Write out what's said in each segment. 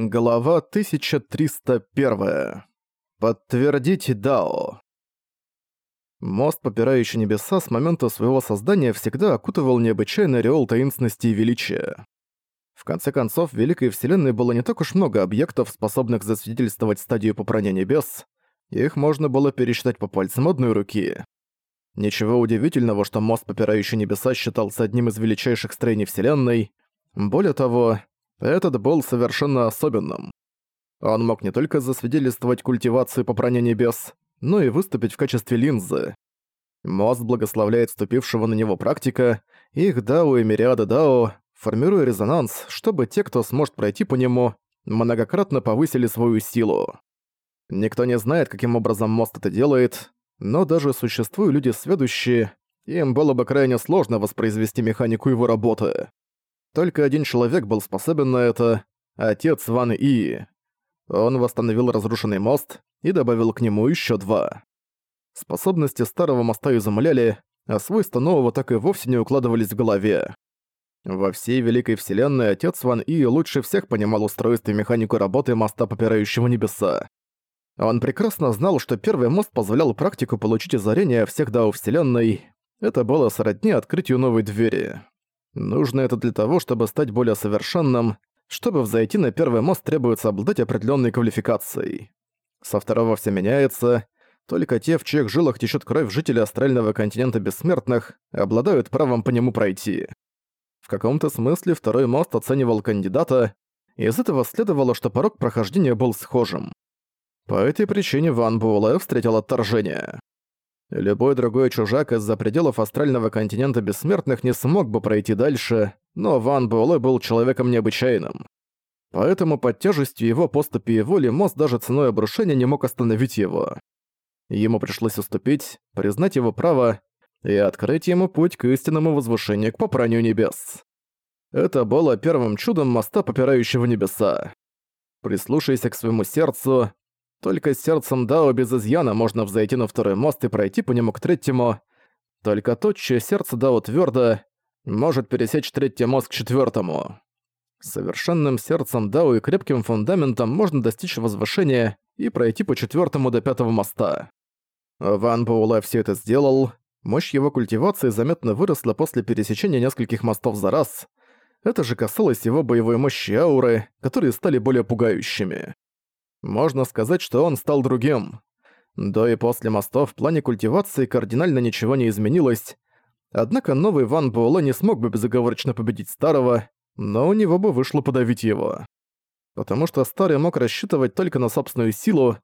Глава 1301. Подтвердить Дао. Мост, попирающий небеса, с момента своего создания всегда окутывал необычайный ореол таинственности и величия. В конце концов, в Великой Вселенной было не так уж много объектов, способных засвидетельствовать стадию попрания небес, их можно было пересчитать по пальцам одной руки. Ничего удивительного, что мост, попирающий небеса, считался одним из величайших строений Вселенной. Более того, этот был совершенно особенным. Он мог не только засвидетельствовать культивацию попрания небес, но и выступить в качестве линзы. Мост благословляет вступившего на него практика, их дао и мириады дао, формируя резонанс, чтобы те, кто сможет пройти по нему, многократно повысили свою силу. Никто не знает, каким образом мост это делает, но даже существуют люди сведущие, им было бы крайне сложно воспроизвести механику его работы. Только один человек был способен на это — отец Ван И. Он восстановил разрушенный мост и добавил к нему еще два. Способности старого моста изумляли, а свойства нового так и вовсе не укладывались в голове. Во всей Великой Вселенной отец Ван И лучше всех понимал устройство и механику работы моста, попирающего небеса. Он прекрасно знал, что первый мост позволял практику получить озарение всех дао Вселенной. Это было сродни открытию новой двери. Нужно это для того, чтобы стать более совершенным. Чтобы взойти на первый мост, требуется обладать определенной квалификацией. Со второго все меняется. Только те, в чьих жилах течет кровь жителей астрального континента бессмертных, обладают правом по нему пройти. В каком-то смысле второй мост оценивал кандидата, и из этого следовало, что порог прохождения был схожим. По этой причине Ван Буэлэ встретил отторжение. Любой другой чужак из-за пределов астрального континента бессмертных не смог бы пройти дальше, но Ван Буэлэ был человеком необычайным. Поэтому под тяжестью его поступи и воли мост даже ценой обрушения не мог остановить его. Ему пришлось уступить, признать его право и открыть ему путь к истинному возвышению к попранию небес. Это было первым чудом моста, попирающего небеса. Прислушайся к своему сердцу, только сердцем Дао без изъяна можно взойти на второй мост и пройти по нему к третьему. Только тот, чье сердце Дао твердо, может пересечь третий мост к четвертому. Совершенным сердцем Дао и крепким фундаментом можно достичь возвышения и пройти по четвертому до пятого моста. Ван Буэлэ все это сделал. Мощь его культивации заметно выросла после пересечения нескольких мостов за раз. Это же касалось его боевой мощи ауры, которые стали более пугающими. Можно сказать, что он стал другим. До и после мостов в плане культивации кардинально ничего не изменилось, однако новый Ван Буэлэ не смог бы безоговорочно победить старого, но у него бы вышло подавить его. Потому что старый мог рассчитывать только на собственную силу,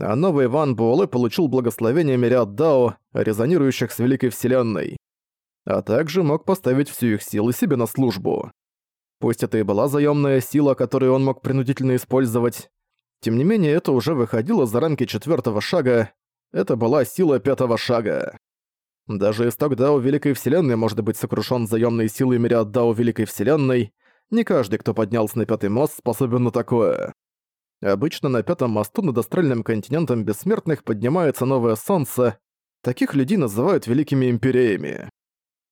а новый Ван Буэлэ получил благословение Мириад Дао, резонирующих с Великой Вселенной, а также мог поставить всю их силу себе на службу. Пусть это и была заёмная сила, которую он мог принудительно использовать, тем не менее, это уже выходило за рамки четвертого шага, это была сила пятого шага. Даже исток Дао Великой Вселенной может быть сокрушен заёмной силой мириад Дао Великой Вселенной, не каждый, кто поднялся на пятый мост, способен на такое. Обычно на пятом мосту над астральным континентом бессмертных поднимается новое солнце, таких людей называют великими империями.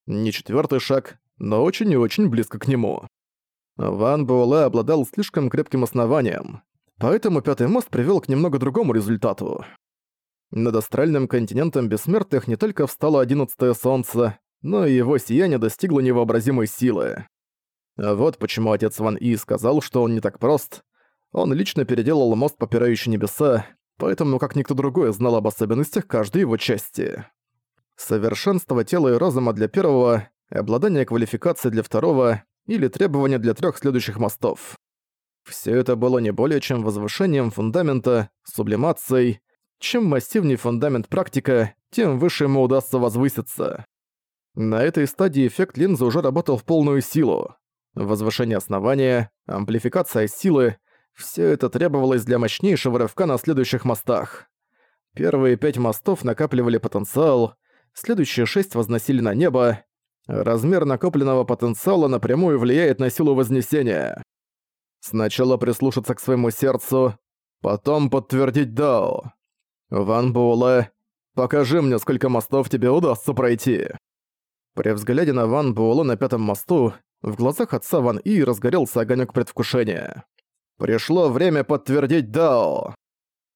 Не четвертый шаг, но очень и очень близко к нему. Ван Буэлэ обладал слишком крепким основанием, Поэтому Пятый мост привел к немного другому результату. Над астральным континентом бессмертных не только встало одиннадцатое солнце, но и его сияние достигло невообразимой силы. А вот почему отец Ван И сказал, что он не так прост. Он лично переделал мост, попирающий небеса, поэтому как никто другой знал об особенностях каждой его части. Совершенство тела и разума для первого, обладание квалификацией для второго или требования для трех следующих мостов. Все это было не более чем возвышением фундамента, сублимацией. Чем массивнее фундамент практика, тем выше ему удастся возвыситься. На этой стадии эффект линзы уже работал в полную силу. Возвышение основания, амплификация силы – все это требовалось для мощнейшего рывка на следующих мостах. Первые пять мостов накапливали потенциал, следующие шесть возносили на небо. Размер накопленного потенциала напрямую влияет на силу вознесения. Сначала прислушаться к своему сердцу, потом подтвердить Дао. Ван Буэлэ, покажи мне, сколько мостов тебе удастся пройти. При взгляде на Ван Буэлэ на пятом мосту, в глазах отца Ван И разгорелся огонек предвкушения. Пришло время подтвердить Дао!»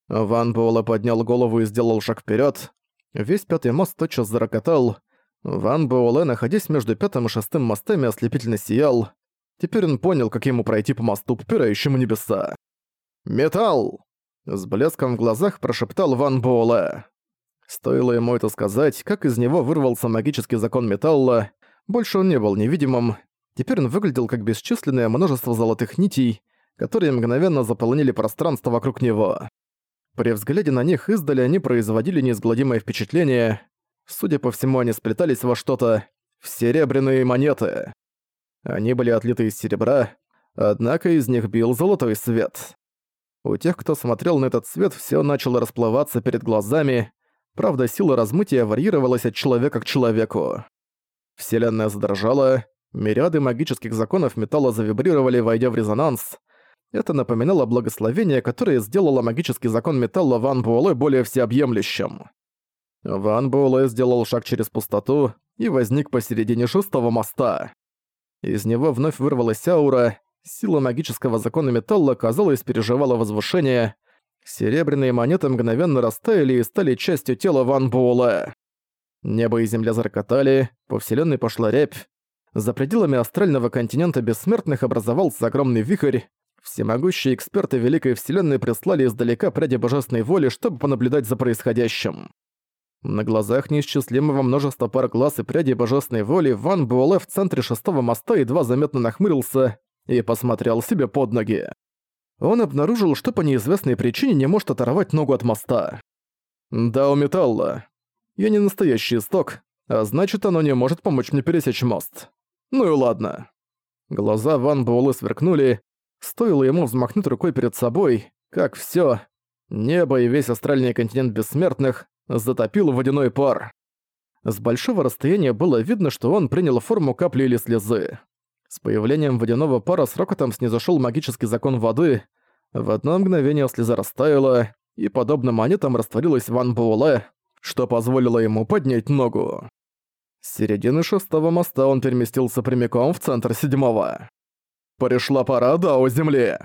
Ван Буэлэ поднял голову и сделал шаг вперед. Весь пятый мост тотчас зарокотал. Ван Буэлэ, находясь между пятым и шестым мостами, ослепительно сиял. Теперь он понял, как ему пройти по мосту, попирающему небеса. «Металл!» С блеском в глазах прошептал Ван Буэлэ. Стоило ему это сказать, как из него вырвался магический закон металла. Больше он не был невидимым. Теперь он выглядел как бесчисленное множество золотых нитей, которые мгновенно заполнили пространство вокруг него. При взгляде на них издали они производили неизгладимое впечатление. Судя по всему, они сплетались во что-то в серебряные монеты. Они были отлиты из серебра, однако из них бил золотой свет. У тех, кто смотрел на этот свет, все начало расплываться перед глазами, правда, сила размытия варьировалась от человека к человеку. Вселенная задрожала, мириады магических законов металла завибрировали, войдя в резонанс. Это напоминало благословение, которое сделало магический закон металла Ван Буэлэ более всеобъемлющим. Ван Буэлэ сделал шаг через пустоту и возник посередине шестого моста. Из него вновь вырвалась аура, Сила магического закона металла, казалось, переживала возвышение. Серебряные монеты мгновенно растаяли и стали частью тела Ван Буэлэ. Небо и земля зарокотали, по вселенной пошла рябь. За пределами астрального континента бессмертных образовался огромный вихрь. Всемогущие эксперты Великой Вселенной прислали издалека пряди божественной воли, чтобы понаблюдать за происходящим. На глазах неисчислимого множества пар глаз и прядей божественной воли Ван Буэлэ в центре шестого моста едва заметно нахмурился, и посмотрел себе под ноги. Он обнаружил, что по неизвестной причине не может оторвать ногу от моста. Да, у металла. Я не настоящий исток, а значит, оно не может помочь мне пересечь мост. Ну и ладно. Глаза Ван Буэлэ сверкнули, стоило ему взмахнуть рукой перед собой, как всё, небо и весь астральный континент бессмертных затопил водяной пар. С большого расстояния было видно, что он принял форму капли или слезы. С появлением водяного пара с рокотом снизошёл магический закон воды. В одно мгновение слеза растаяла, и подобно монетам растворилась Ван Буэлэ, что позволило ему поднять ногу. С середины шестого моста он переместился прямиком в центр седьмого. «Пришла пора Дао Земли!»